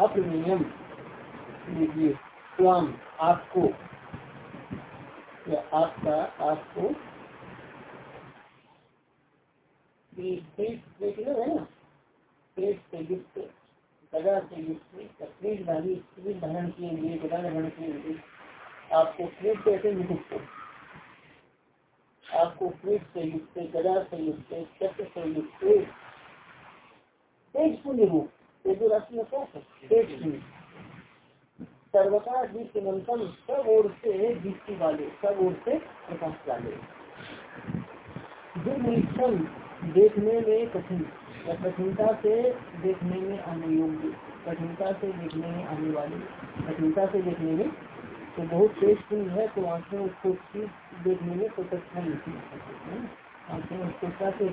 अप्रमेयम लीजिए स्वाम आपको, या आपका, आपको धारण किए गदा धारण किए आपको पेट मुकुट आपको से युक्त गदा से युक्त चक्र से युक्त रूप में पेट शून्य सर्वथा सब ओर से दीप्ति वाले, सब ओर से प्रकाश वाले। देखने में कठिन कठिनता से देखने में आने योग्य कठिनता से देखने में आने वाले कठिनता से देखने में तो बहुत तेज सुन है तो आँखें उसको देखने में तो कठिन नहीं आँखें उसको क्या से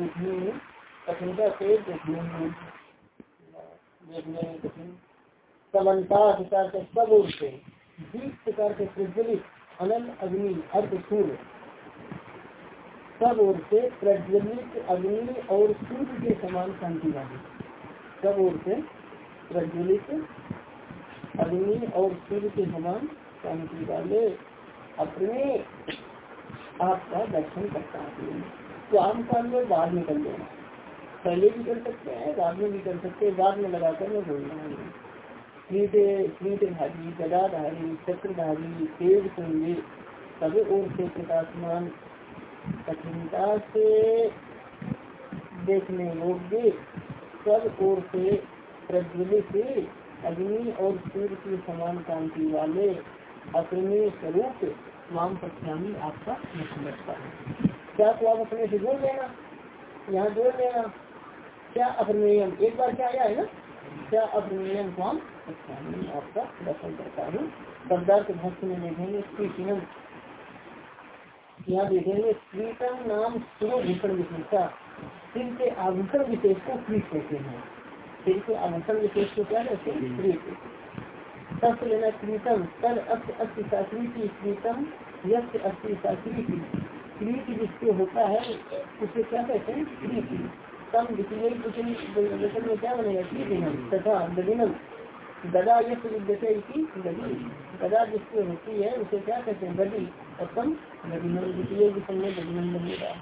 देखने में कठिनता से देखने में देखने में कठिन समन्ता प्रकार के सबसे बीस प्रकार के प्रज्वलित अनंत अग्नि अर्थ सूर्य सब ओर से प्रज्वलित अग्नि और सूर्य के समान शांति वाली। सब ओर से प्रज्वलित अग्नि और सूर्य के समान शांति वाले अपने आपका दर्शन करता है। तो आम काल में बाहर निकल लेना पहले भी कर सकते हैं बाद में भी कर सकते हैं बाद में लगाकर मैं बोलना है। धारी, गदाधारी, चक्रधारी तेज कुंजी सभी ओर से प्रकाशमान, कठिनता से देखने योग्य, सब ओर से प्रज्वलित अग्नि और सूर्य की समान कांति वाले अपने स्वरूप वाम प्रत्यामी आपका है। क्या तो आप अपने से जोड़ लेना? यहाँ जोड़ लेना। क्या अपनेयम एक बार क्या आया है ना? क्या अपनेयम स्वाम प्रत्यामी आपका दर्शन करता हूँ। शब्दार्थ भक्त में देखेंगे स्त्रीनम यहाँ देखेंगे स्त्रीतम नाम सुरोभूषण विशेषता। सिर के आभूषण विशेष को प्रीत कहते हैं। विशेष को क्या कहते हैं प्रीत तत्व लेना तल अस्त अस्थि शास्त्री की क्रीतम यश अस्थि शास्त्री होता है, उसे क्या कहते हैं? क्रीति तम वचन में क्या बनेगा? क्रीतिनम तथा गदिनम गदा यश विद्यते गदी गदा जिसकी होती है, उसे क्या कहते हैं? गदी और तम गदिनम द्वितीय वचन में गदिनम बनेगा।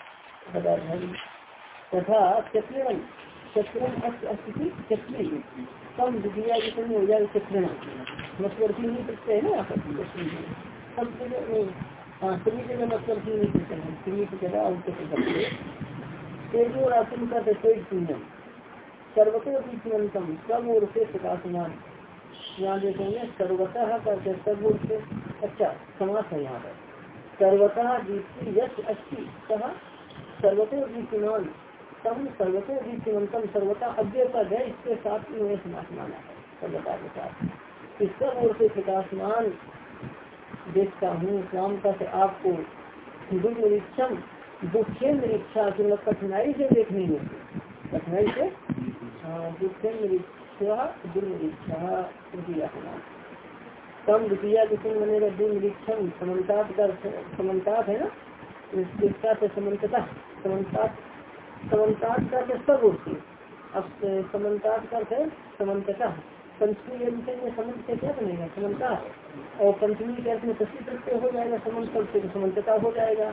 गदाधारी तथा चक्रण। चक्रण अस्त अस्थि चक्री कम द्वितीय वचन हो जाएगा चक्रण मतलब नहीं सकते है ना सब जगह नहीं हाँ सभी जगह मतलब नहीं सकते हैं। स्त्री की जगह उनके तेजो राशन का तेज शून्यम सर्वतो दीपनतम सब ओर से प्रकाशमान। यहाँ देखेंगे, सर्वतः करते सब ओर से अच्छा समास है यहाँ पर। सर्वतः दीप्ति यश अच्छी कहा? सर्वतो दीप्तिमान तम सर्वतो भी दीप्तिमंतम सर्वता अव्यय पद है इसके साथ ही समास माना है, सर्वता के साथ। सब ओर से प्रकाशमान देखता हूँ शाम तक आपको दुर्निरीक्षम दुखे निरीक्षा मतलब कठिनाई से देखने में कठिनाई से? दुखे निरीक्षा दुर्निरीक्षा कम द्वितीय किसी बनेगा दुर्निरीक्षम समन्तात का समन्तात है ना? इसका से समन्तात समन्तात का सब ओर से अब समन्तात का समन्तता पंचमी में समझ से क्या बनेगा? समन्ता और पंचमी के अर्थ में तस्वीर प्रत्यय हो जाएगा, समन्त से समन्तता हो जाएगा।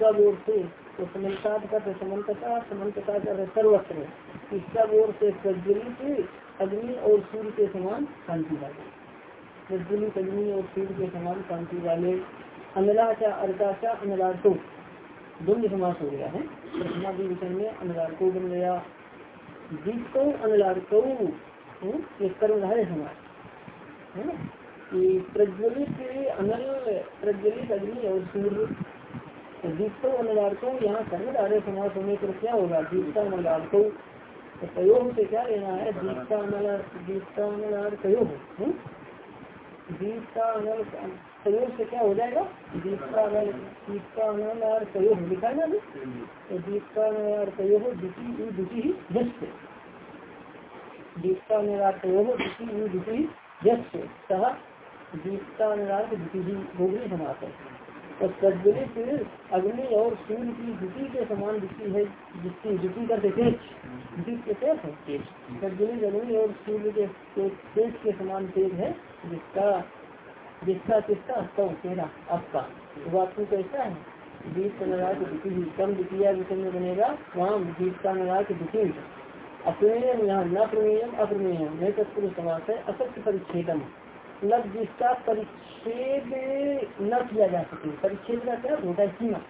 सब ओर से तो समन्ता का समन्तता समन्तता का सर्वत्र इस सब ओर से प्रज्वलित अग्नि और सूर्य के समान शांति वाले। प्रज्वलित अग्नि और सूर्य के समान शांति वाले। अनलाचा, अर्काचा अनलार्को द्वंद समास हो गया है। प्रथमा विषय में अनलार्को बन गया दीप को अनलार्को ये कर्मधारे समाज है ना? कि प्रज्वलित अनल, प्रज्वलित अग्नि और सूर्य तो दीप्तो अनलार्थो यहाँ कर्मधारे समास होने पर क्या होगा? दीप्ता अनलार्थो तो प्रयोग से क्या लेना है? दीप्ता अनल दीप्ता अनलार्थ प्रयोग दीप्ता अनल प्रयोग से क्या हो जाएगा? दीप्ता अनल दीप्ता अनल और प्रयोग लिखा है ना तो दीप्ता अनल प्रयोग द्वितीय द्वितीय जस्ट का अनल प्रयोग द्वितीय द्वितीय जस्ट सह का अनल द्वितीय गोगरी समाप्त है प्रज्वलित अग्नि और सूर्य की द्वितीय के समान दिखती है जिसकी द्वितीय करते तेज द्वितीय के तेज है। प्रज्वलित अग्नि और सूर्य के तेज के समान तेज है जिसका जिसका किसका तो तेरा आपका वास्तु कैसा है दीप का नरा की द्वितीय कम द्वितीय विषय में बनेगा वहाँ दीप का नरा की द्वितीय अप्रमेयम यहाँ न प्रमेयम अप्रमेयम नहीं तत्पुरुष समास है असत्य परिच्छेदम। मतलब जिसका परिच्छेद न किया जा सके, परिच्छेद का क्या? होता है सीमा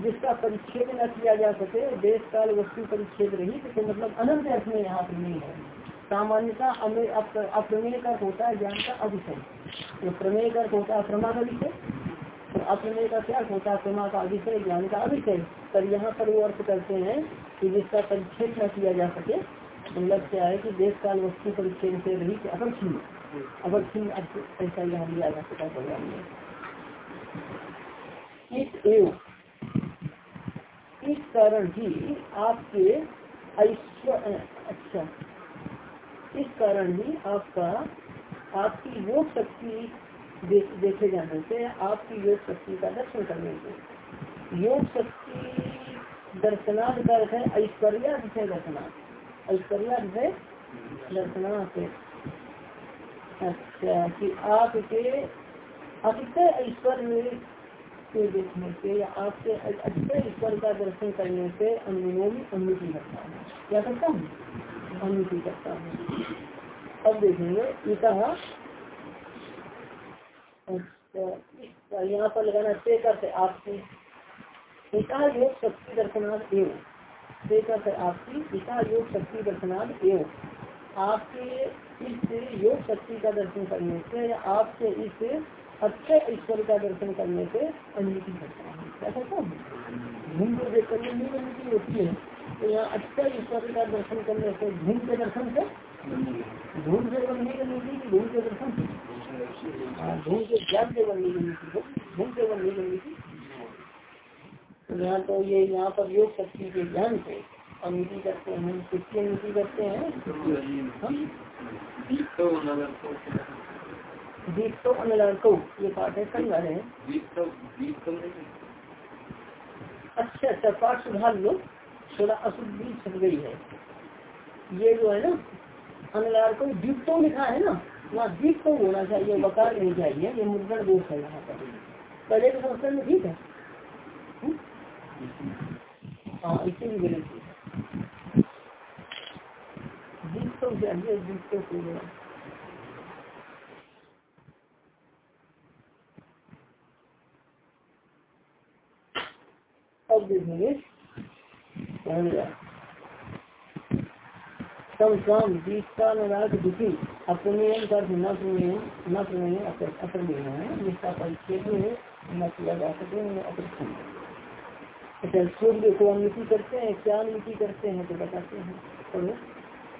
जिसका परिच्छेद न किया जा सके देश काल वस्तु परिच्छेद रही तो मतलब अनंत अर्थ में यहाँ प्रमेय है। सामान्यता अप्रमेय का होता है ज्ञान का अभिषय जो प्रमेय का होता है अप्रमा का विषय तो अप्रमेय का क्या होता है? प्रमा का अभिषय ज्ञान का अभिषय पर यहाँ पर वो अर्थ करते हैं कि जिसका परिच्छेद न किया जा सके मतलब क्या है कि देश काल वस्तु परिच्छेद से रही अपरछीन अपरछीन अर्थ ऐसा यहाँ लिया जा सकता है इस इस कारण ही आपके ऐश्वर्य अच्छा। इस कारण ही आपका, आपकी योग शक्ति देखे जाने से, आपकी योग शक्ति का दर्शन करने से, योग शक्ति दर्शनार्थ है ऐश्वर्या दर्शनार्थ। ऐश्वर्या है दर्शनार्थ अच्छा कि आपके अधिकतर ऐश्वर्य के देखने से या आपके अधिकतर ईश्वर का दर्शन करने से अनुमोमी अनुमति करता है। क्या करता हूँ? अनुमति करता हूँ। अब देखेंगे इतना अच्छा यहाँ पर लगाना से करते आपकी पिता योग शक्ति दर्शनार्थ एवं। से करते आपकी पिता योग शक्ति दर्शनार्थ एवं। आपके इस योग शक्ति का दर्शन करने से या आपके इस अच्छे ईश्वर का दर्शन करने से अनुमति करता है। क्या कहता हूँ? घूम के देख करने में अनुमति होती है। तो यहाँ अच्छे ईश्वर का दर्शन करने से घूम के दर्शन से? धूम से बनने की अनुमति की धूम के दर्शन से? हाँ धूम के ज्ञान से बनने की अनुमति धूम से बनने की अनुमति यहाँ तो ये यहाँ पर योग शक्ति के ज्ञान से अनुमति करते हैं किसकी अनुमति करते हैं। हम दीप्तो अनलको ये पाठ है कल वाले अच्छा अच्छा पाठ सुधार लो। थोड़ा अशुद्धि छप गई है। ये जो है ना अनलार को दीप्तो लिखा है ना, वहाँ दीप तो होना चाहिए, वकार नहीं चाहिए, ये मुद्रण दोष है यहाँ पर। पहले तो संस्कृत में ठीक है? हाँ इसे भी गलत तो चाहिए दीप तो अब देखेंगे दुखी अप्रमेय का न प्रमेय न प्रमेय अप्रमेय जिसका परिच्छेद में न किया जा सके अप्रथम सूर्य को अनुमति करते हैं क्या अनुमति करते हैं तो बताते हैं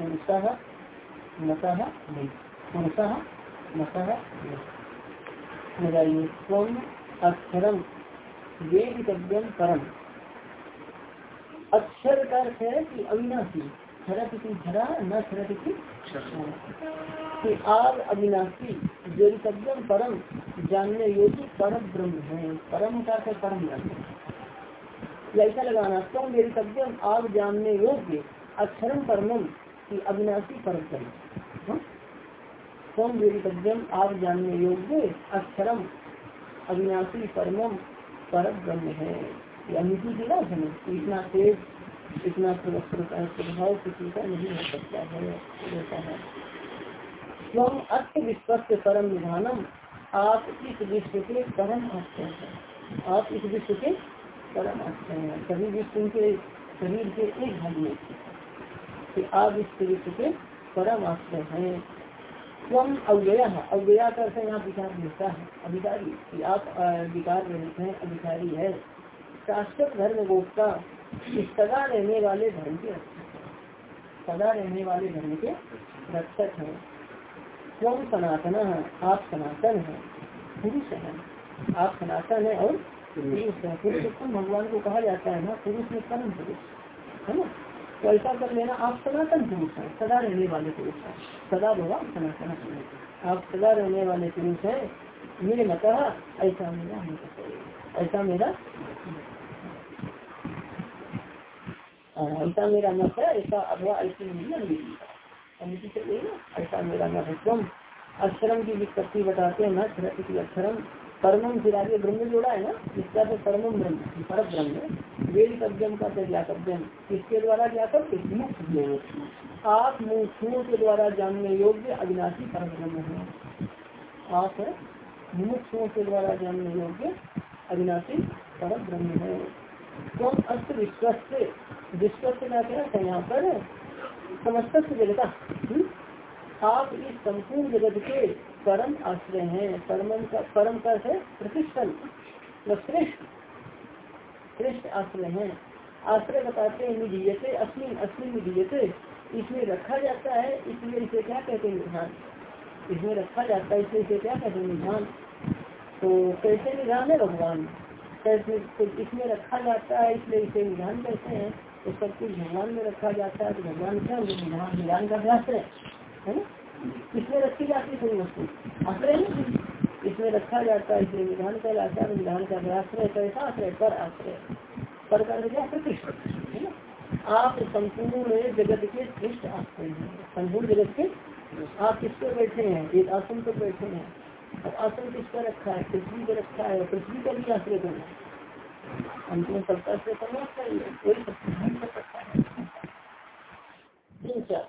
पुरुषः अक्षरम वेदितव्यम परम। अक्षर का अर्थ है कि अविनाशी। शरत की झरा न शरत की कि आप अविनाशी वेदितव्यम परम, जानने योग्य परम ब्रह्म है। परम का अर्थ परम ब्रह्म ऐसा लगाना स्वम वेदितव्यम आप जानने योग्य अक्षरम परमम। की अविनाशी परम कौन वेदितव्यम आप जानने योग्य, अक्षरम, अविनाशी परमम पर ब्रह्म है इतना तेज, इतना प्रभाव किसी का नहीं हो सकता है रहता है। स्वयं अत्य विश्वस्त परम निधानम, आप इस विश्व के परम आश्रय हैं। आप इस विश्व के परम आश्रय हैं। सभी विश्व के शरीर के एक भाग में। कि आप इस विश्व के परम आश्रय है। स्वयं अव्यय। अव्यया का यहाँ विचार मिलता है। अधिकारी कि आप विकार रहित हैं, अधिकारी है। शाश्वत धर्म गोपता सदा रहने वाले धर्म के सदा रहने वाले धर्म के रक्षक हैं। स्वयं सनातन। है आप सनातन है। पुरुष है। आप सनातन है और पुरुष है। पुरुष भगवान को कहा जाता है ना, पुरुष में परम पुरुष है ना? तो ऐसा कर लेना, आप सनातन पुरुष हैं, सदा रहने वाले पुरुष हैं। सदा भगवान सनातन आप सदा रहने वाले पुरुष है। मेरे मत, ऐसा मेरा ऐसा मेरा ऐसा मेरा मत है, ऐसा अथवा ऐसी ऐसा मेरा मत है। अक्षरम की विपत्ति बताते हैं न अक्षरम। परमम फिर आगे ब्रह्म जोड़ा है ना? इसका तो परमम ब्रह्म पर ब्रह्म वेद कव्यम का तो ज्ञातव्यम। किसके द्वारा ज्ञातव्य? मुक्त आप मुमुक्षुओं के द्वारा जानने योग्य अविनाशी पर ब्रह्म है। आप मुमुक्षुओं के द्वारा जानने योग्य अविनाशी पर ब्रह्म है। तो अस्त विश्वस्त विश्वस्त क्या है? यहाँ पर समस्त जगता। हम्म? आप इस संपूर्ण जगत के परम आश्रय है। परम का परम का है प्रतिष्ठन। श्रेष्ठ। श्रेष्ठ आश्रय है। आश्रय बताते हैं निधीयते अश्विन अश्विन निधीयते इसमें रखा जाता है इसलिए इसे क्या कहते हैं? निधान। इसमें रखा जाता है इसलिए इसे क्या कहते हैं? निधान। तो कैसे निधान है भगवान? कैसे तो इसमें रखा जाता है, इसलिए इसे निधान कहते हैं। तो सब कुछ भगवान में रखा जाता है तो भगवान क्या निधान निधान का अभ्यास है है इसमें रखी जाती है वस्तु आश्रय इसमें रखा जाता है इसलिए विधान का आचार विधान का आश्रय कैसा आश्रय? पर आश्रय। पर का क्या? प्रतिष्ठ। आप संपूर्ण जगत के श्रेष्ठ आश्रय हैं। संपूर्ण जगत के? आप किस पर बैठे हैं? एक आसन पर बैठे हैं। और आसन किस पर रखा है? पृथ्वी पर रखा है। पृथ्वी का भी आश्रय करना अंतिम सबका आश्रय करना चाहिए कोई सब तीन चार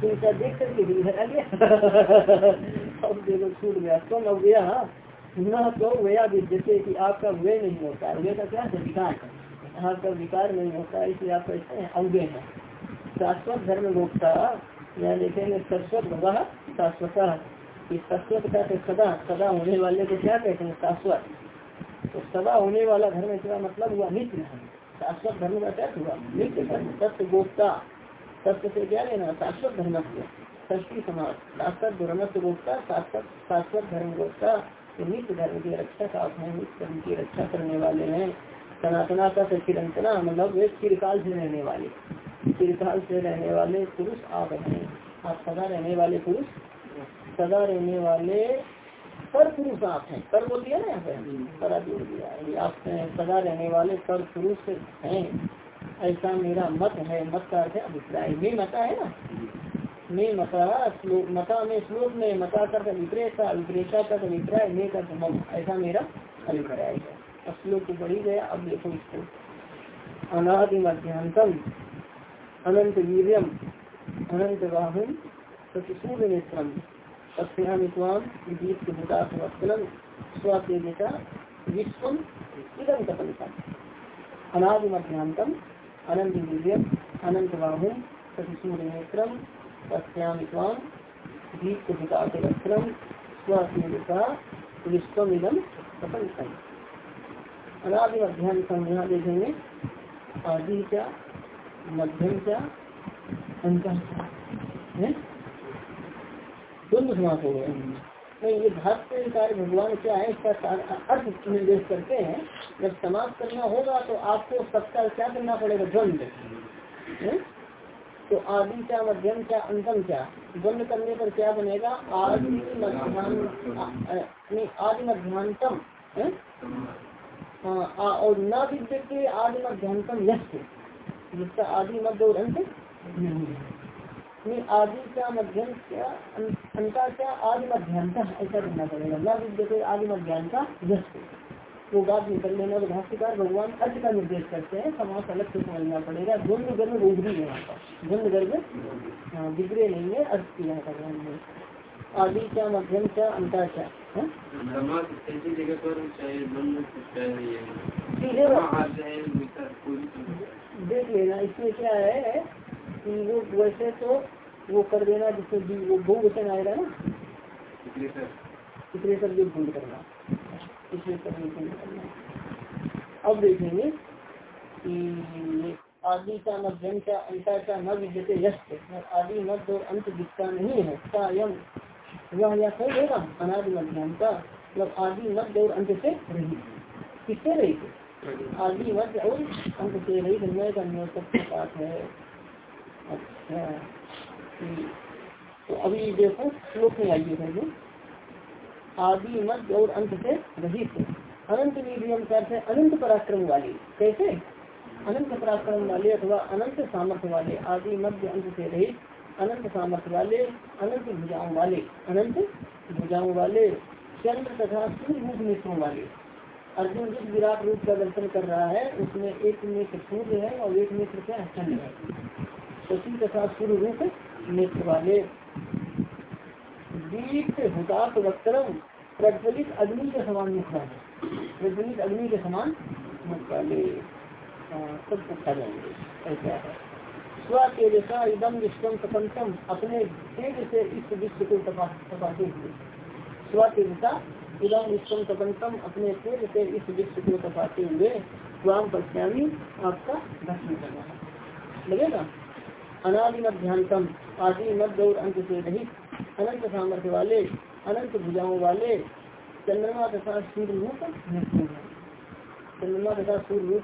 तो देख करके भी अब देखो, छूट गया। कौन अब गया न तो गया जैसे कि आपका व्यय नहीं होता है। व्यय का क्या है, विकार। आपका विकार नहीं होता इसलिए आप कैसे हैं अव्यय है। शाश्वत धर्म गोपता या देखेंगे, शाश्वत भगा शाश्वत। शाश्वत का तो सदा सदा होने वाले को क्या कहते हैं, शाश्वत? तो सदा होने वाला धर्म इसका मतलब हुआ नित्य धर्म शाश्वत धर्म का क्या हुआ? नित्य धर्म सत्य गोपता। सत्य से क्या लेना शाश्वत धर्म से ष्टी समाज शाश्वत धर्म गोपता शाश्वत शाश्वत धर्म गोपता नित्य धर्म की रक्षा का है नित्य धर्म की रक्षा करने वाले हैं। सनातना का चिरंतना मतलब वे चिरकाल से रहने वाले। चिरकाल से रहने वाले पुरुष आप हैं। आप सदा रहने वाले पुरुष? सदा रहने वाले पर पुरुष आप हैं। पर बोल दिया ना यहाँ पे? सदा जोड़ दिया आप सदा रहने वाले पर पुरुष हैं। ऐसा मेरा मत है, मत का अर्थ अभिप्राय? में मता है ना? मैं मता, श्लोक, मता में श्लोक में मता कर विपरीता विपरीता कर अभिप्राय? में कर मम ऐसा मेरा अभिप्राय है। श्लोक तो बढ़ी गया, अब देखो इसको। अनादि मध्यांतम, अनंत वीर्यम, अनंत बाहुम प्रतिशूल नेत्रम तस्याम स्वाम दीप्त भूतात्मत्लम स्वतेजता विश्वम इदम कपलितम अनादि मध्यांतम अनंत दिव्यम अनंत बाहु प्रतिसूर नेत्रम तस्याम अनादि अध्ययन संज्ञा देखेंगे आदि क्या मध्यम क्या अंत द्वंद्व समास हो गए। नहीं, ये भाष्यकार भगवान क्या है, इसका अर्थ निर्देश करते हैं, जब समाप्त करना होगा तो आपको सबका क्या करना पड़ेगा? द्वंद तो आदि क्या, मध्यम क्या, अंतम क्या? द्वंद करने पर क्या बनेगा? आदि मध्यान नहीं, आदि मध्यांतम हाँ और न विद्य के आदि मध्यांतम यश जिसका आदि मध्य और अंत? नहीं है आदि क्या मध्यम क्या अंता क्या आदि मध्यांता ऐसा करना पड़ेगा। न विद्य आदि मध्यांता यश वो बात निकल लेना तो भाष्यकार भगवान अर्थ का निर्देश करते हैं समाज अलग से समझना पड़ेगा। द्वंद गर्भ रोधरी है यहाँ पर द्वंद गर्भ हाँ बिगड़े नहीं है अर्थ किया है भगवान ने आदि क्या मध्यम क्या अंता क्या देख लेना इसमें क्या है कि वो वैसे तो वो कर देना जिससे वो बहुवचन आएगा ना। इसलिए सब भी भूल करना इसलिए सब भूल करना अब देखेंगे कि आदि का मध्यम का अंता का न विद्यते यश आदि मध्य और अंत दिखता नहीं है का यम वह या सही होगा अनादि मध्यम का मतलब आदि मध्य और अंत से रही किससे रही आदि मध्य और अंत से रही धर्म का नियोजक पाठ है। अच्छा तो अभी देखो, श्लोक में आइए पहले। आदि मध्य और अंत से रहित। अनंत वीरियम करते अनंत पराक्रम वाले। कैसे? अनंत पराक्रम वाले अथवा अनंत सामर्थ्य वाले। आदि मध्य अंत से रहित, अनंत सामर्थ्य वाले, अनंत भुजाओं वाले। अनंत भुजाओं वाले, चंद्र तथा सूर्य नेत्रों वाले। अर्जुन जिस विराट रूप का दर्शन कर रहा है, उसमें एक नेत्र सूर्य है और एक नेत्र क्या चंद्र है। शशि तथा सूर्य रूप नेत्र वाले दीप्त हुताप वक्तरम, प्रज्वलित अग्नि के समान मुख वाले प्रज्वलित अग्नि के समान मुख वाले सब पूछा जाएँगे ऐसा है। स्व तेजसा इदम विश्वम प्रपंचम। अपने तेज से इस विश्व को तपाते हुए। स्व तेजसा इदम विश्वम प्रपंचम। अपने तेज से इस विश्व को तपाते हुए। स्वाम पश्यामी आपका दर्शन करना है। लगेगा? अनादि मध्यांतम आदि मध्य और अंत से रहित अनंत सामर्थ्य वाले अनंत भुजाओं वाले चंद्रमा तथा सूर्य रूप चंद्रमा तथा सूर्य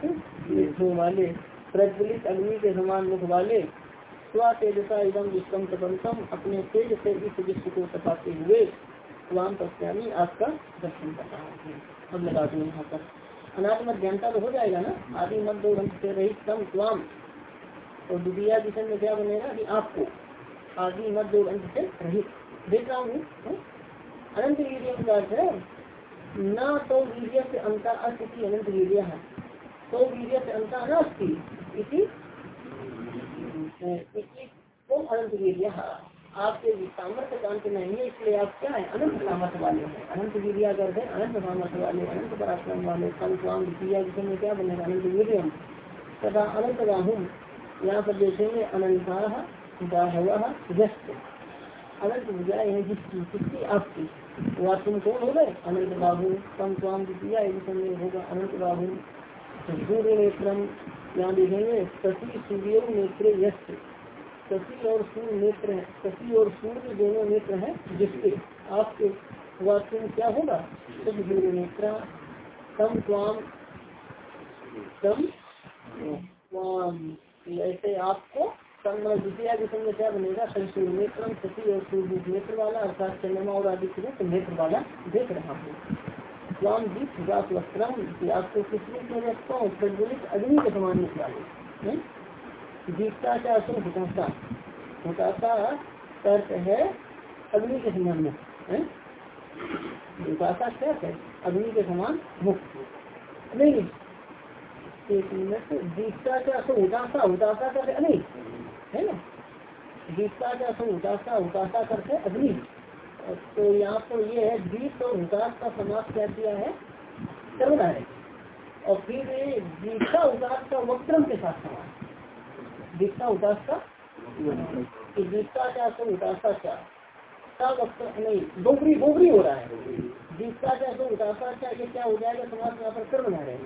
रूप वाले प्रज्वलित अग्नि के समान मुख वाले स्व तेजसा एवं विश्वम तपंतम अपने तेज से इस विश्व को तपाते हुए स्वाम पश्यामी आपका दर्शन कर रहा हूँ। अब लगा दो यहाँ पर। अनाथ मध्यांता तो हो जाएगा ना? आदि मध्य से रहित स्वाम और द्वितीय दिशन में क्या बनेगा कि आपको आदि मध्य और अंत से रहित देख रहा हूँ हाँ? अनंत वीर्य का अर्थ है, न तो वीर्य से अंता अर्थ की अनंत वीर्य है तो वीर्य से अंता अनास्ती इसी तो अनंत वीर्य आपके सामर्थ्य का अंत नहीं है, इसलिए आप क्या है? अनंत सामर्थ्य वाले हैं। अनंत वीर्य अर्थ है, अनंत सामर्थ्य वाले, अनंत पराक्रम वाले कल स्वाम द्वितीय विषय में क्या बनेगा अनंत वीर्य। तथा अनंत राहुल यहाँ पर देखेंगे अनंता बाहवा व्यस्त। अनंत भुजाएँ हैं जिसकी किसकी आपकी। वह तुम कौन हो गए? अनंत बाबू कम स्वाम द्वितीय होगा, अनंत बाबू सूर्य नेत्रम यहाँ देखेंगे शशि सूर्य नेत्र यस्त शशि और सूर्य नेत्र है। शशि और सूर्य दोनों नेत्र है, जिसके आपके वह तुम क्या होगा? सूर्य, नेत्र, तम स्वाम तम स्वाम। ऐसे आपको द्वितीय विषय में क्या बनेगा? संसूर नेत्र सती और सूर्य नेत्र वाला अर्थात चंद्रमा और आदि रूप नेत्र वाला देख रहा हूँ। स्वाम दीप विकास वस्त्रम आपको किस रूप में रखता हूँ? प्रज्वलित अग्नि के समान निकल वाले। दीपता क्या असुर हुताशा हुताशा अर्थ है अग्नि के समान मुख हुताशा क्या है? अग्नि के समान मुक्त। नहीं। एक दीपता का सो उदासा उदासा करते अग्नि है ना दीपता का सो उदासा उदासा करते अग्नि तो यहाँ पर ये है दीप और उदास का समाज क्या किया है? कर्म है और फिर दीपता उदास का वक्रम के साथ समाज दीपता उदास का दीपता क्या सो उदासा क्या? वक्र नहीं गोबरी गोबरी हो रहा है। दीपता क्या सो उदासा क्या ये क्या हो जाएगा, समाज यहाँ पर कर्म है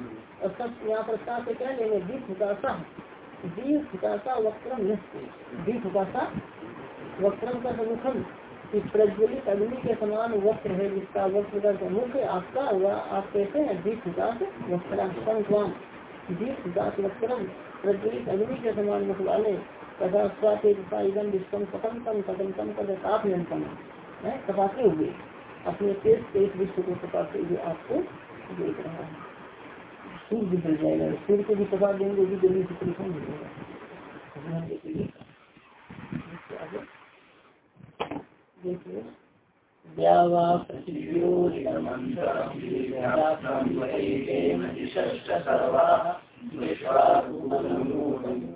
और सब यहाँ पर सा से क्या लेंगे? दीप हुतासा दीप हुतासा वक्रम दीप हुतासा वक्रम का मुखम कि प्रज्वलित अग्नि के समान वस्त्र है, जिसका वस्त्र का मुख आपका वह आप कैसे हैं? दीप विकास वस्त्राम दीप विकास वस्त्रम प्रज्वलित अग्नि के समान मुख वाले। तपाते हुए अपने तेज तेज विश्व को तपाते हुए आपको देख रहा है सूर्य भी जल जाएगा सूर्य को भी तपा देंगे भी जल्दी से परेशान हो जाएगा देखिए द्यावा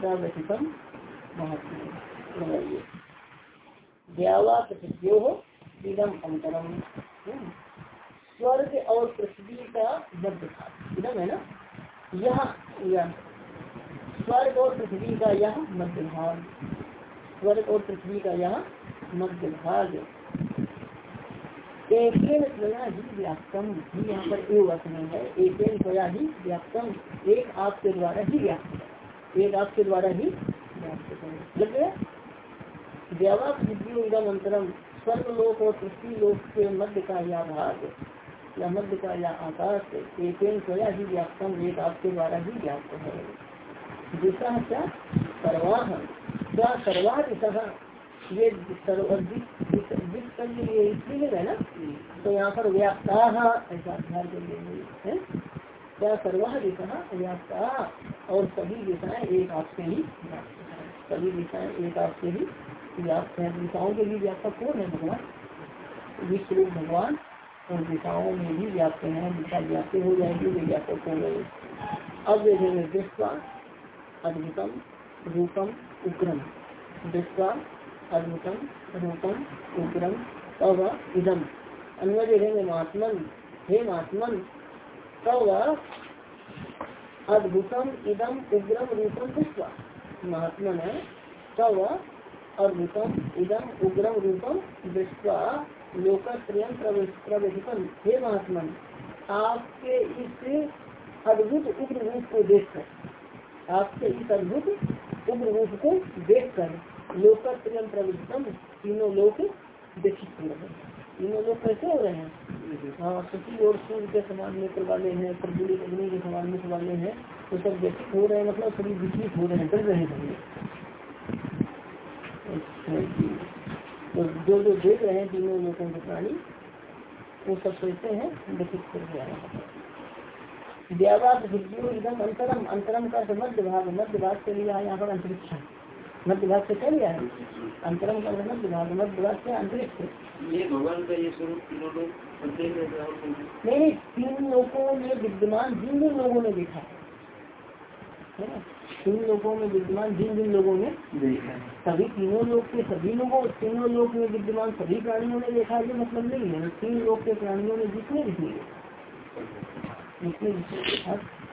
प्रावचितम महात्मा द्यावा प्रसिद्धियो हो इदम अंतरम स्वर्ग और पृथ्वी का मध्य भाग इदम है ना? यह स्वर्ग और पृथ्वी का यह मध्य भाग स्वर्ग और पृथ्वी का यह मध्य भाग एक ही व्याप्तम। ही यहाँ पर एक वचन है। एक ही व्याप्तम। एक आपके द्वारा ही व्याप्त। एक आपके द्वारा ही लग गया व्यावा पृथ्वी उदम अंतरम स्वर्ग लोक और पृथ्वी लोक के मध्य का यह भाग, या मध्य का यह आकाश एक स्वया ही व्याप्तम एक आपके द्वारा ही व्याप्त है। दूसरा क्या? सर्वाह। क्या सर्वाह दिशा ये इसलिए है ना? तो यहाँ पर व्याप्ता, ऐसा कर लेंगे क्या सर्वाह दिशा व्याप्ता और सभी दिशाएँ एक आपसे ही सभी दिशाएँ एक आपसे ही व्याप्त है। दिशाओं के भी व्यापक कौन है भगवान? विश्व भगवान। और दिशाओं में भी व्याप्त है। दिशा व्याप्त हो जाएगी, वे व्यापक हो गए। अब देखेंगे दृष्टवा अद्भुतम, रूपम, उग्रम। दृष्टवा अद्भुतम, रूपम, उग्रम, तव, इदम। अन्य देखेंगे महात्मन हे महात्मन तव अद्भुतम इदम उग्रम रूपम दृष्टवा महात्मन है तव अद्भुतम इदम उग्रम रूपम दृष्टवा लोकत्रयम प्रवेशितम। हे महात्मन, आपके इस अद्भुत उग्र रूप को देखकर, आपके इस अद्भुत उग्र रूप को देख कर लोकत्रयम प्रवृत्तम तीनों लोग देखित हो रहे हैं। तीनों लोग कैसे हो रहे हैं? हाँ पृथ्वी और सूर्य के समान नेत्र वाले हैं प्रज्वलित अग्नि के समान नेत्र वाले हैं तो सब व्यथित हो रहे हैं मतलब सभी विचलित हो रहे हैं, डर रहे हैं। तो जो जो देख रहे हैं तीनों लोगों के प्राणी वो सब सोचते हैं, व्यथित कर रहे हैं। व्यावाद अंतरम अंतरम का मध्य भाग मध्य भाग लिया है, यहाँ पर अंतरिक्ष मध्य भाग से क्या लिया है अंतरम का मध्य भाग मध्य भाग से अंतरिक्ष ये भगवान का ये स्वरूप नहीं नहीं तीन लोगों में विद्यमान जिन जिन लोगों ने देखा है तीन लोगों में विद्यमान जिन जिन लोगों ने देखा सभी तीनों लोग के सभी लोगों तीनों लोग में विद्यमान सभी प्राणियों ने देखा ये मतलब नहीं है तीन लोग के प्राणियों ने जितने भी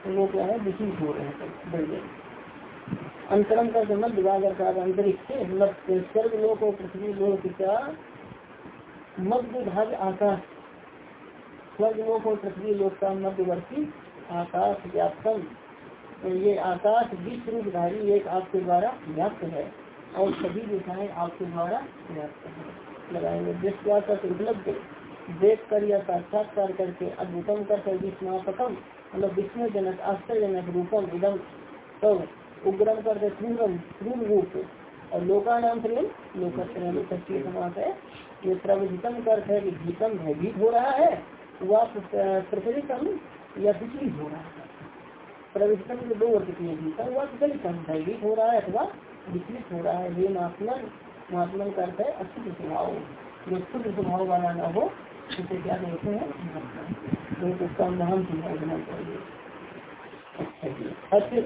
वो क्या है विचलित हो रहे हैं बढ़ गए अंतरम का समझ विभाग अर्थात अंतरिक्ष मतलब स्वर्ग लोक और पृथ्वी लोक का मध्य भाग आकाश। स्वर्ग लोक और पृथ्वी लोक का मध्यवर्ती आकाश व्याप्तम। तो ये आकाश विश्व रूपधारी एक आपके द्वारा व्याप्त है और सभी दिशाएँ आपके द्वारा व्याप्त है। लगाएँगे तक उपलब्ध। देख कर या साक्षात्कार करके अद्भुतम कर विस्मापकम मतलब विस्मय जनक आश्चर्यजनक रूपम इदम तो उग्रम कर क्रूर रूप और लोका नाम प्रेम लोकत्रिय समास है, ये प्रवधितम कर है कि भीतम भयभीत हो रहा है, वह प्रचलितम या विचलित हो रहा है। के दो वर्ग किए भीतम वह प्रचलितम भयभीत हो रहा है अथवा विचलित हो रहा है। ये महात्मन महात्मन का अर्थ है, अशुद्ध स्वभाव। जो शुद्ध स्वभाव वाला न हो, उसे क्या कहते हैं तो उसका होना चाहिए। अच्छा जी। अच्छा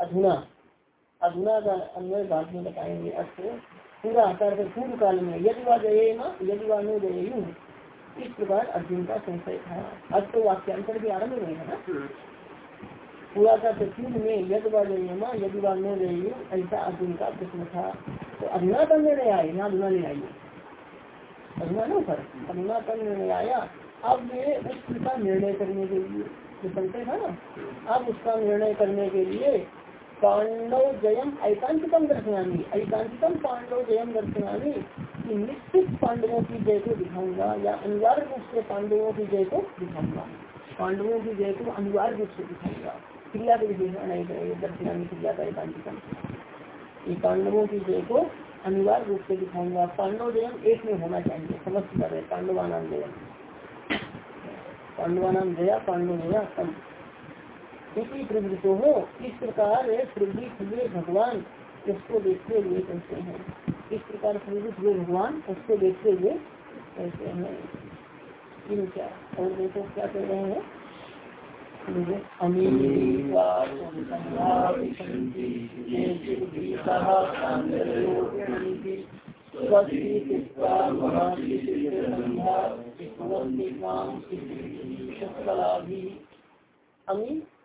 अधुना अधुना का अन्वय बाद में बताएँगे अर्थ पूरा कर पूर्व काल में यदि वा जये यदि नो जयू इस प्रकार अर्जुन का संशय था। अब तो वाक्यांतर भी आरंभ में है ना? पूरा का पूर्व में यद वा जयमा, यदि वा नो जयू ऐसा अर्जुन का प्रश्न था। तो अधुना का निर्णय आए ना अधुना नहीं आइए। अधुना ना सर अधुना तक निर्णय आया। अब ये उसका निर्णय करने के लिए संशय था ना? अब उसका निर्णय करने के लिए पांडव जयम ऐकांतिकम दर्शनानी ऐकांतिकम पांडव जयम दर्शनानी कि निश्चित पांडवों की जय को दिखाऊँगा या अनिवार्य रूप से पांडवों की जय को दिखाऊँगा। पांडवों की जय को अनिवार्य रूप से दिखाऊँगा। क्रिया के विशेषण दर्शनानी क्रिया का एकांतिकम ये पांडवों की जय को अनिवार्य रूप से दिखाऊँगा। पांडव जयम एक में होना चाहिए। समस्त कर रहे पांडवा नाम जयम पांडवा जया पांडव जया क्योंकि प्रवृत्त हो, इस प्रकार हुए भगवान उसको देखते हुए कहते हैं। इस प्रकार प्रवृत्त हुए भगवान उसको देखते हुए कहते हैं। इन क्या? और देखो क्या कह रहे हैं। अमी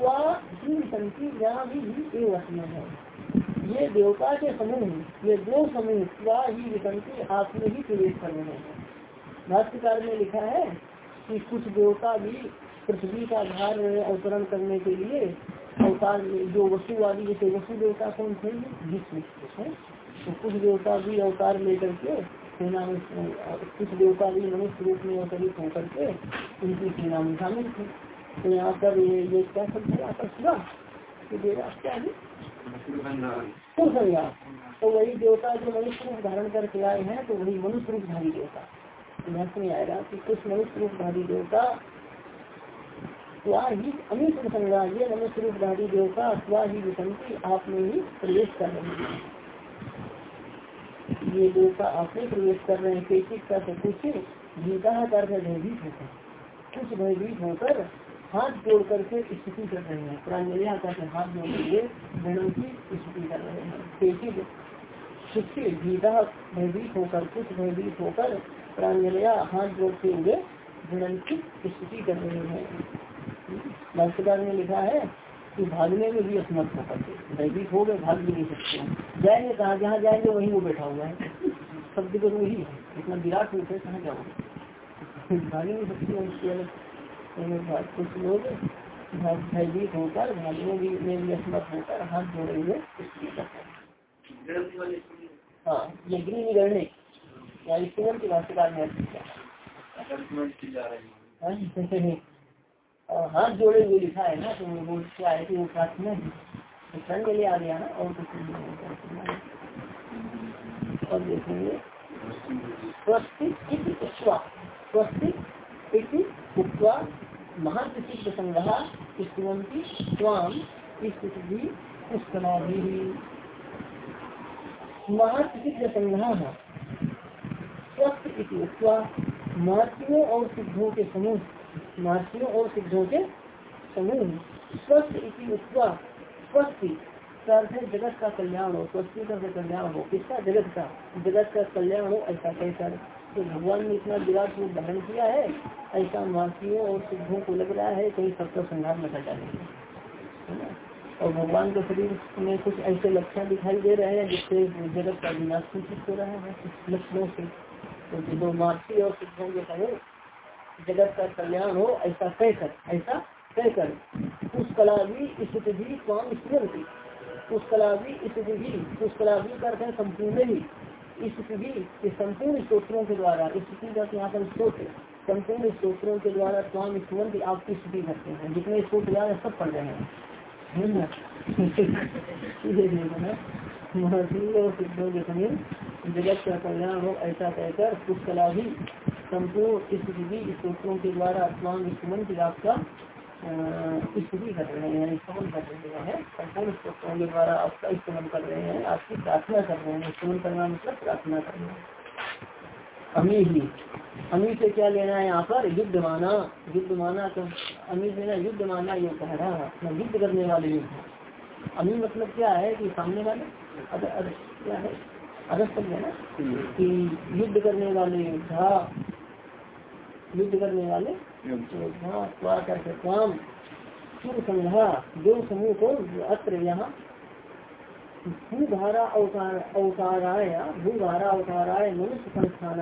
ही। विसंति ये देवता के समूह ये दो समूह स्वा ही विसंति आप में ही प्रवेश कर रहे हैं। भाष्यकार ने लिखा है कि कुछ देवता भी पृथ्वी का भार अवतरण करने के लिए अवतार जो वसुवादी जैसे वसु देवता कौन थे? तो कुछ देवता भी अवतार लेकर के सेना में कुछ देवता भी मनुष्य रूप में अवतरित होकर के उनकी सेना में शामिल थे तो यहाँ पर ये ये क्या शब्द है? संज्ञा तो वही देवता जो मनुष्य रूप धारण करके आए हैं तो वही मनुष्य रूपधारी देवता। महत्व में आएगा कि कुछ मनुष्य रूपधारी देवता स्वा ही अमित संज्ञा ये मनुष्य रूपधारी देवता स्वा ही विसंति आप ही प्रवेश कर रहे हैं। ये देवता आप में प्रवेश कर रहे हैं। तो कुछ जीता कर भयभीत होकर कुछ भयभीत होकर हाथ जोड़ करके स्थिति कर रहे हैं। प्रांजलिया करके हाथ जोड़ करके गणों की स्थिति कर रहे हैं। पेचित सुखी गीता भयभीत होकर, कुछ भयभीत होकर प्रांजलिया हाथ जोड़ते हुए गणन की स्थिति कर रहे हैं। भाष्यकार ने लिखा है कि भागने में भी असमर्थ होकर भयभीत हो गए, भाग भी नहीं सकते जाएँगे कहा, जहाँ जाएँगे, वहीं वो बैठा हुआ है। शब्द तो वही है। इतना विराट रूप है, कहाँ जाओगे? भाग नहीं सकते कुछ लोग भयभीत होकर भागने भी में भी असमर्थ होकर हाथ जोड़े हुए हाँ ये गृह निगरने या की भाष्यकार में हाथ जोड़े हुए लिखा है ना तो वो क्या है कि वो प्रार्थना है। तो के लिए आ गया ना और कुछ नहीं और देखेंगे। स्वस्तिक स्वस्तिक महाप्रसिद्ध संग्रह स्वस्थ इति उक्वा महर्षियों और सिद्धों के समूह महर्षियों और सिद्धों के समूह स्वस्थ इति उक्वा स्वस्थ जगत का कल्याण हो स्वस्थ कल्याण हो किसका जगत का जगत का कल्याण हो ऐसा कहकर तो भगवान ने इतना विराट रूप धारण किया है, ऐसा महर्षियों और सिद्धों को लग रहा है कहीं सबका संघार न डालेंगे है ना? और भगवान के शरीर में कुछ ऐसे लक्षण दिखाई दे रहे हैं जिससे जगत का विनाश सूचित हो रहा है। लक्षणों से तो जो महर्षि और सिद्धों के समय जगत का कल्याण हो, ऐसा कहकर ऐसा कहकर उस कला भी स्थिति भी स्वाम स्मृति उस कला भी स्थिति भी उस कला भी करते संपूर्ण ही। स्थिति संपूर्ण स्त्रोत्रों के द्वारा स्थिति का यहाँ पर स्त्रोत संपूर्ण स्त्रोत्रों के द्वारा स्वामी स्मरण आपकी स्थिति करते हैं। जितने स्त्रोत याद है, सब पढ़ रहे हैं। के जगत का कल्याण हो ऐसा कहकर पुष्कला भी संपूर्ण स्तुति स्त्रोत्रों के द्वारा स्वाम स्मरण की आपका स्तुति कर रहे हैं स्तमन कर रहे हैं संपूर्ण स्त्रोत्रों के द्वारा आपका स्तमन कर रहे हैं आपकी प्रार्थना कर रहे हैं स्तमन करना मतलब प्रार्थना करना अमी ही। अमी से क्या लेना है यहाँ पर? युद्ध माना। युद्ध माना तो अमी से ना युद्ध माना ये कह रहा है युद्ध करने वाले युद्ध। अमी मतलब क्या है कि सामने वाले? अगर अगर क्या है? अगर समझ ना? कि युद्ध करने वाले योद्धा युद्ध करने वाले समूह को अत्र यहाँ भूधारा अवतार अवताराय भूधारा अवताराय मनुष्य संस्थान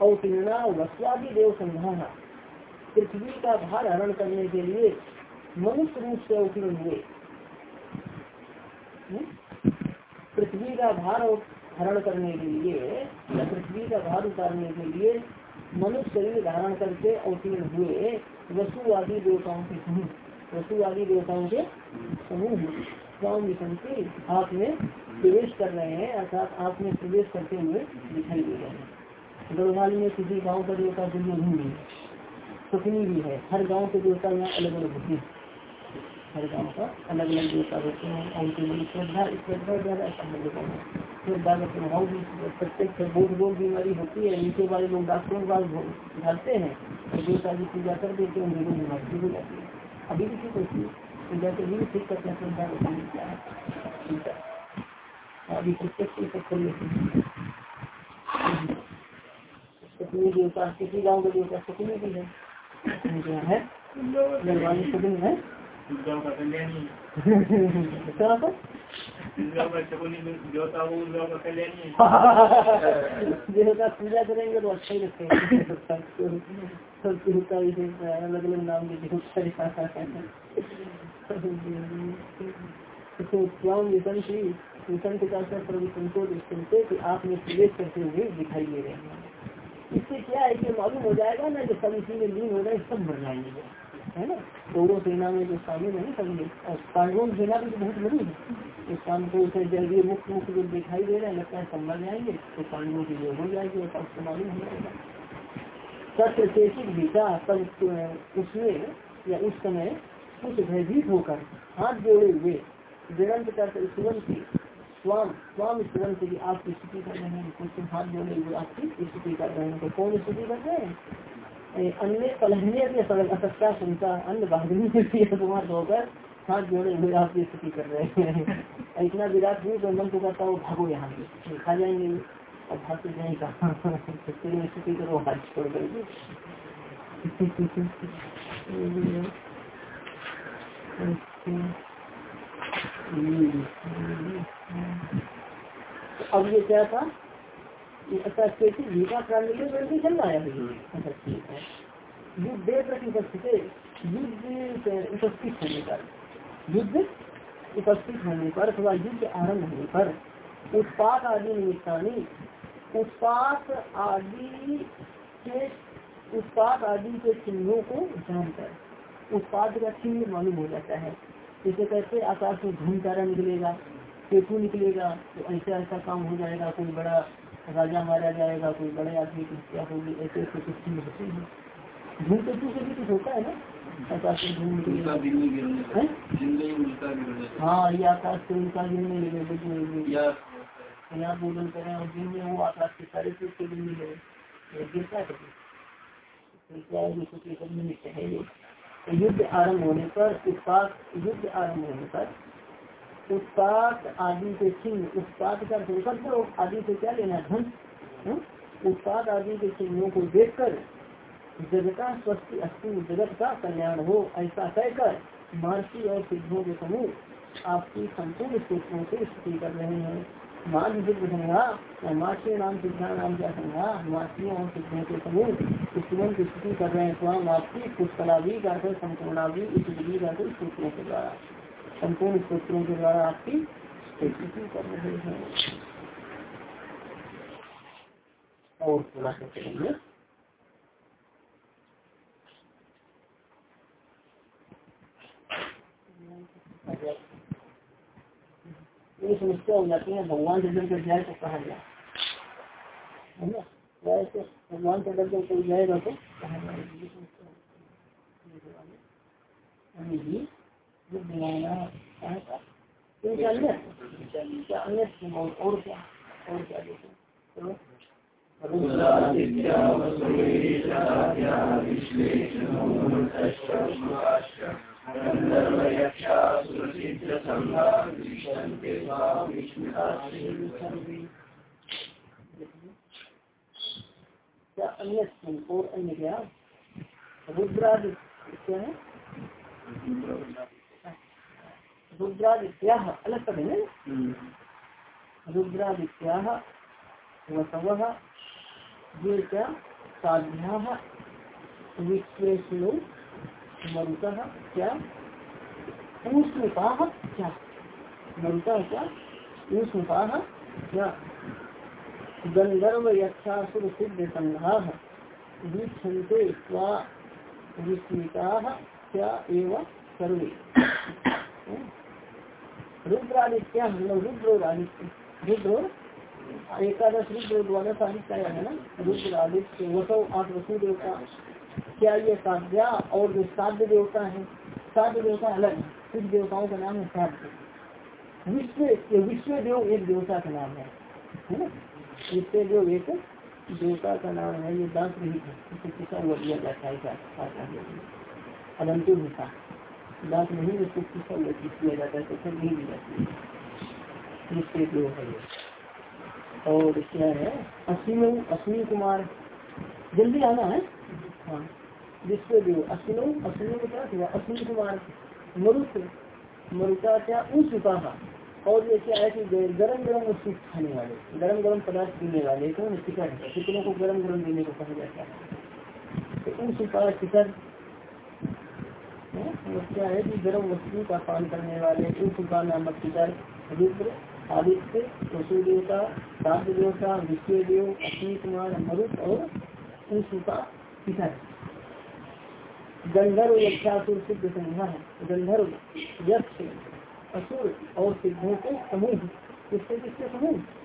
अवतीर्णा देव पृथ्वी का भार हरण करने के लिए मनुष्य रूप से अवतीर्ण हुए पृथ्वी का भार हरण करने के लिए या पृथ्वी का भार उतारने के लिए मनुष्य शरीर धारण करके अवतीर्ण हुए वसुवादी देवताओं के समूह, वसुवादी देवताओं के समूह स्वाम विसंति आप में प्रवेश कर रहे हैं, अर्थात आप में प्रवेश करते हुए दिखाई दे रहे हैं। गढ़वाली में किसी गाँव का देवता दुर्योधन है सुखनी भी है। हर गाँव के देवता यहाँ अलग अलग होते हैं। हर गाँव का अलग अलग देवता होते हैं, और उनके श्रद्धा श्रद्धा ज़्यादा संबंधित है। श्रद्धा का प्रभाव भी प्रत्येक बोध बोध बीमारी होती है नीचे वाले लोग डॉक्टरों के पास डालते हैं और देवता की पूजा कर देते हैं उनको बीमारी हो जाती है। अभी भी ठीक होती है। पूजा के लिए ठीक करते हैं श्रद्धा का क्या है। अभी प्रत्यक्ष सब कर लेते हैं देवता किसी गाँव का देवता सपनी भी है। है? है। देवता पूजा करेंगे तो अच्छा ही अलग अलग नाम के संतोष कि आप में प्रवेश करते हुए दिखाई दे रहे हैं। इससे क्या है कि मालूम हो जाएगा ना कि सब इसी में लीन हो गए सब मर जाएँगे। है ना? कौरव सेना में जो शामिल है समझे और पांडवों सेना भी बहुत बड़ी है। इस काम को उसे जल्दी मुख्य मुख्य जो दिखाई दे रहे हैं, लगता है संभल जाएँगे तो पांडवों की जो हो जाएगी और सबको मालूम हो जाएगा। शेषिक बीता तब उसमें या उस समय कुछ भयभीत होकर हाथ जोड़े हुए विरंत कर सुगंध स्वाम स्वाम स्मरण से आपकी स्थिति कर रहे हैं। कुछ हाथ जोड़े हुए आपकी स्थिति कर रहे हैं। तो कौन स्थिति कर रहे हैं? अन्य पलहने असत्या सुनता अन्य होकर हाथ जोड़े हुए आपकी स्थिति कर रहे हैं। इतना विराट तो मन को कहता हो भागो यहाँ से। खा जाएँगे और भाग तो स्थिति करो हाथ छोड़ करके अब ये क्या था? गीता में चल रहा है। युद्ध उपस्थित युद्ध उपस्थित होने पर, युद्ध उपस्थित होने पर अथवा युद्ध आरंभ होने पर उत्पाद आदि निमित्तानी उत्पाद आदि के उत्पाद आदि के चिन्हों को जानकर उत्पाद का चिन्ह मालूम हो जाता है। इसे कैसे आकाश में धूम तारा निकलेगा केतु निकलेगा तो ऐसा ऐसा काम हो जाएगा, कोई बड़ा राजा मारा जाएगा कोई बड़े आदमी की हत्या होगी ऐसे ऐसे कुछ चीज़ होते हैं। धूम केतु से भी कुछ होता है ना? आकाश में धूम हाँ ये आकाश से उनका गिरने लगे यहाँ पूजन करें और दिन में वो आकाश के सारे चीज़ के गिरने लगे गिरता है। युद्ध आरंभ होने पर उत्पाद युद्ध आरंभ होने पर उत्पाद आदि के चिन्ह, उत्पाद का संकल्प आदि से क्या लेना धन उत्पाद आदि के चिन्हों को देखकर जगता स्वस्थ अस्थि जगत का कल्याण हो, ऐसा कहकर महर्षि और सिद्धों के समूह आपकी संपूर्ण सूत्रों से स्थिति कर रहे हैं। मान सिद्ध मासी नाम, सिद्धा नाम क्या संज्ञा मासियों और सिद्धों के समूह स्तुवन की स्थिति कर रहे हैं स्वाम आपकी पुष्कला भी करके संपूर्णा भी स्थिति करके सूत्रों के द्वारा। संपूर्ण सूत्रों के द्वारा आपकी स्थिति कर रहे हैं। और थोड़ा सा करेंगे समस्या हो जाती है, भगवान से जब जाए तो कहा जाए है ना? वैसे भगवान का दर्जन कोई जाएगा तो और क्या? और क्या देखो अन्य और अन्य क्या रुद्रादि क्या है रुद्रादित्या अलग कर देंगे रुद्रादित्या वसव क्या साध्या विश्वेषु मरुत क्या ऊष्मता क्या मरुत क्या ऊष्मता क्या गंधर्व यक्षासुर सिद्ध संघा वीक्षते स्वा विस्मिता क्या एवं सर्वे। रुद्र और आदित्य रुद्र, एकादश रुद्र, द्वादश आदित्य है ना? रुद्र आदित्य वसो आठ वसु देवता। क्या ये साध्या और जो साध्य देवता है? साध्य देवता अलग है। कुछ देवताओं का नाम है साध्य। विश्व विश्व देव एक देवता का नाम है। विश्व देव एक देवता का नाम है। ये दास रही है। इसे किसा दिया जाता है। अनंतु हिस्सा दांत नहीं उसको किसा हुआ किया जाता है तो नहीं दी जाती है देव है। और क्या है? अश्विनो, अश्विनी कुमार। जल्दी आना, है? हाँ। विश्व देव अश्विनो, अश्विनी को क्या हुआ अश्विनी कुमार। मरुत, मरुता क्या? ऊंच का और ये क्या है कि गरम गरम वस्तु खाने वाले, गरम गरम पदार्थ पीने वाले। कौन शिकर शिकरों को गरम गरम देने को कहा जाता है। तो ऊंच का शिकर क्या है कि गर्म वस्तु का पान करने वाले का नामक शिकर रुद्र आदित्य वसु देवता साध देवता विश्व देव अश्विनी कुमार, मरुत और ऊंच का शिकर गंधर्व यक्षासुर सिद्ध संघा है। गंधर्व, यक्ष, असुर और सिद्धों के समूह। किससे किसके समूह?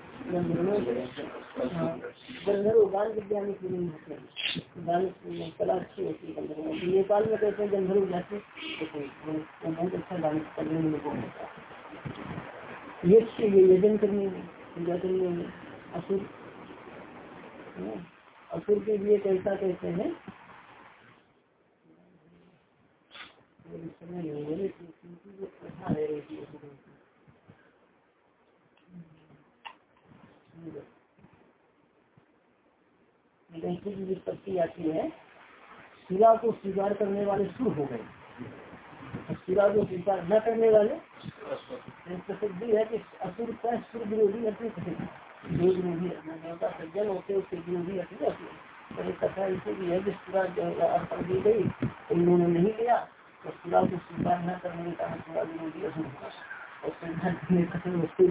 अच्छी है नेपाल में कहते हैं गंधर्व जाते तो बहुत अच्छा गान करने में लोगों है ये यजन करने में असुर असुर के लिए कैसा कहते हैं समय नहीं की विपत्ति आती है को स्वीकार करने वाले सुर हो गए। शिला को स्वीकार न करने वाले प्रसिद्धि है कि असुर का सुर विरोधी अपनी विरोधी देवता सज्जन होते उसके विरोधी अपनी है तो कथा इसे भी है कि शिला अर्पण दी गई, उन्होंने नहीं लिया तो को स्वीकार न करने का शिला विरोधी असुर और कठिन वस्तु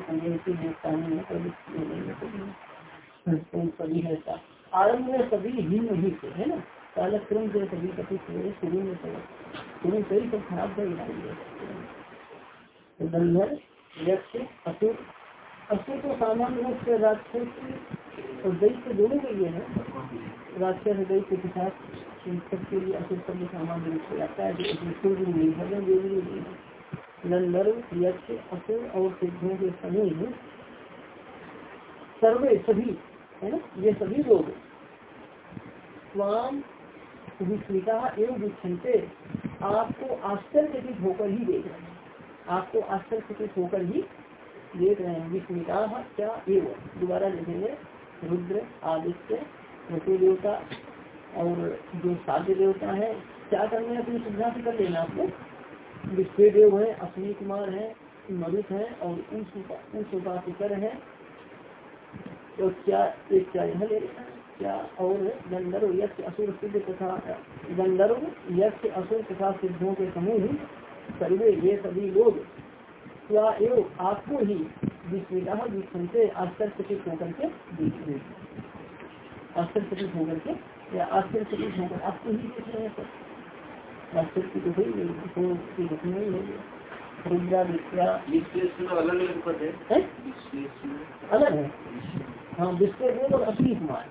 देवता नहीं सभी रहता आरंभ में सभी हिम ही थे, है ना? कालक्रम से सभी हुए शुरू में सब शुरू से ही सब खराब कर गंधर यक्ष असुर असुर तो सामान्य रूप से राक्षस और दैत्य दोनों के लिए है। राक्षस दैत्य के साथ सबके लिए असुर शब्द सामान्य रूप से आता है नहीं है भी नहीं है। गंधर्व यक्ष असुर और सिद्धों के समूह सर्वे सभी है ना? ये सभी लोग। स्वाम विस्मिता एवं विक्षणते आपको आश्चर्यचकित होकर ही देख रहे हैं। आपको आश्चर्यचकित होकर ही देख रहे हैं। विस्मिता क्या? एवं दोबारा लिखेंगे। रुद्र, आदित्य वसु देवता और जो साध्य देवता है, क्या करने अपनी सुविधा से कर लेना आपको। विश्व देव है, अश्विनी कुमार है, मरुत है और उस उपासिकर है तो क्या एक क्या यहाँ ले क्या और गंधर्व यक्ष असुर सिद्ध तथा गंधर्व यक्ष असुर तथा सिद्धों के समूह सर्वे ये सभी लोग क्या एवं आपको ही विस्मिता विस्म से आश्चर्यचकित होकर के आश्चर्यचकित होकर के या आश्चर्यचकित होकर आपको ही देख रहे हैं आश्चर्य तो हुई नहीं है रुद्रा विद्या अलग है? अलग है। हाँ विश्व देव और अश्विनी कुमार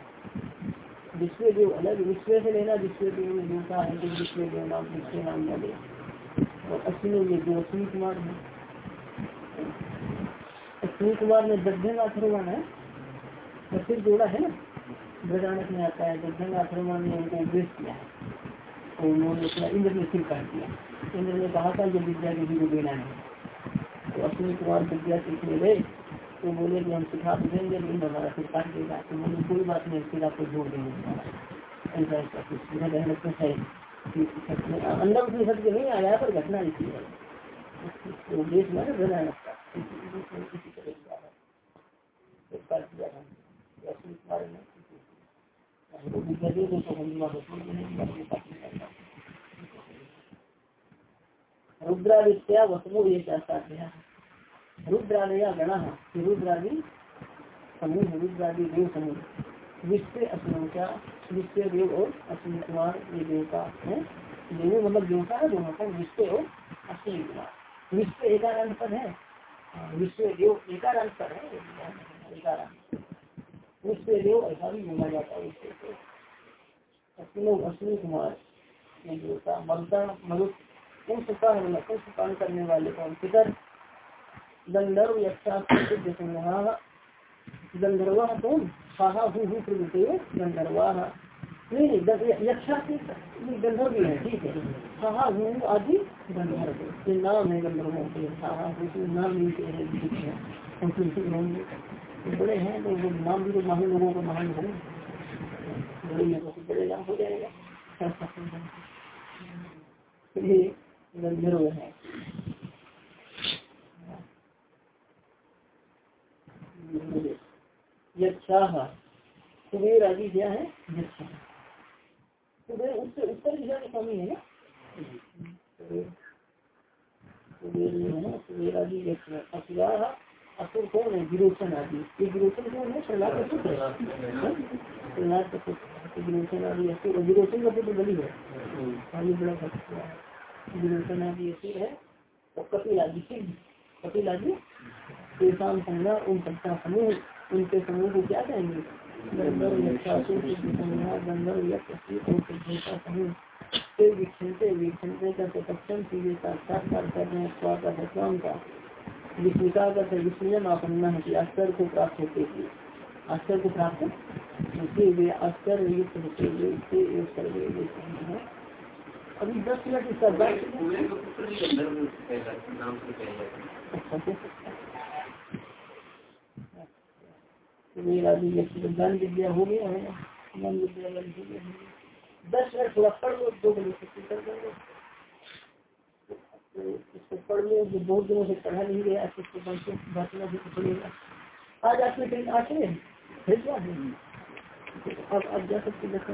विश्व देव अलग विश्व से लेना विश्व देव देवता है तो नाम नाम वाले और अश्विनी ये जो अश्विनी कुमार है। अश्विनी कुमार में दक्षिण अथर्वण है। फिर जोड़ा है ना? ब्रजानक में आता है दक्षिण अथर्वण ने उनको उपदेश किया है। तो उन्होंने अपना इंद्र ने काट दिया इंद्र ने कहा था जब विद्या किसी को देना है। तो अश्विनी कुमार विद्या सीखने गए तो बोले कि हम सिखा तो देंगे लेकिन हमारा फिर काट देगा तो बोले कोई बात नहीं फिर आपको जोड़ देंगे। ऐसा ऐसा कुछ रहने तो है अंदर उसमें सत्य नहीं आया, पर घटना इसी है। तो देश में ने हम रुद्रादित्या, वसमो, ये चाहता है रुद्रादया गण रुद्रादि समूह, रुद्रादि देव समूह। विश्व विश्व देव और कुमार, ये देवता है। मतलब देवता है का विश्व और कुमार। विश्व पर है। विश्व देव पर है। विश्व देव ऐसा भी बोला जाता है विश्व अश्विनो अश्विनी कुमार, ये देवता ममता करने वाले कौन? पितर। गंधर्व गंधर्व तुम साहा हु हु गंधर्वा। नहीं यक्षा गंधर्व भी है, ठीक है। साहा हु आदि गंधर्व। ये नाम है गंधर्वों के साहा हु नाम मिलते हैं बड़े हैं तो वो नाम भी तो महान लोगों को महान हो बड़े तो बड़े नाम हो जाएगा। ये गंधर्व है। कुबेर आदि क्या है? कुबेर उससे उत्तर दिशा में स्वामी है ना? कुबेर जो है कुबेर आदि असुराह असुर कौन है? विरोचन आदि ये विरोचन कौन है? प्रहलाद का पुत्र। प्रहलाद का पुत्र। आदि असुर। विरोचन का पुत्र बलि है। आगे बड़ा भक्त विरोचन आदि असुर है। और कपिल आदि कपिल आदि तेसाम संज्ञा उन सबका समूह उनके समूह को क्या कहेंगे? गंधर्व यक्षासुर समूह से वीक्षणते वीक्षणते करते सक्षम सीधे साक्षात्कार कर रहे स्वागत है का विस्मिता करते विस्मयन आपन्ना है कि आश्चर्य को प्राप्त होते थे आश्चर्य को प्राप्त? होते वे आश्चर्य युक्त होते हुए इससे एक सर्वे अभी दस मिनट इसका मेरा भी ज्ञान विद्या हो गया है ज्ञान विद्या दस मिनट थोड़ा पढ़ लो दो छुट्टी कर देंगे इसको पढ़ लो जो बहुत दिनों से पढ़ा नहीं गया इसको बांटना भी पड़ेगा आज आपने कहीं हैं भेजवा अब अब जा सकते दस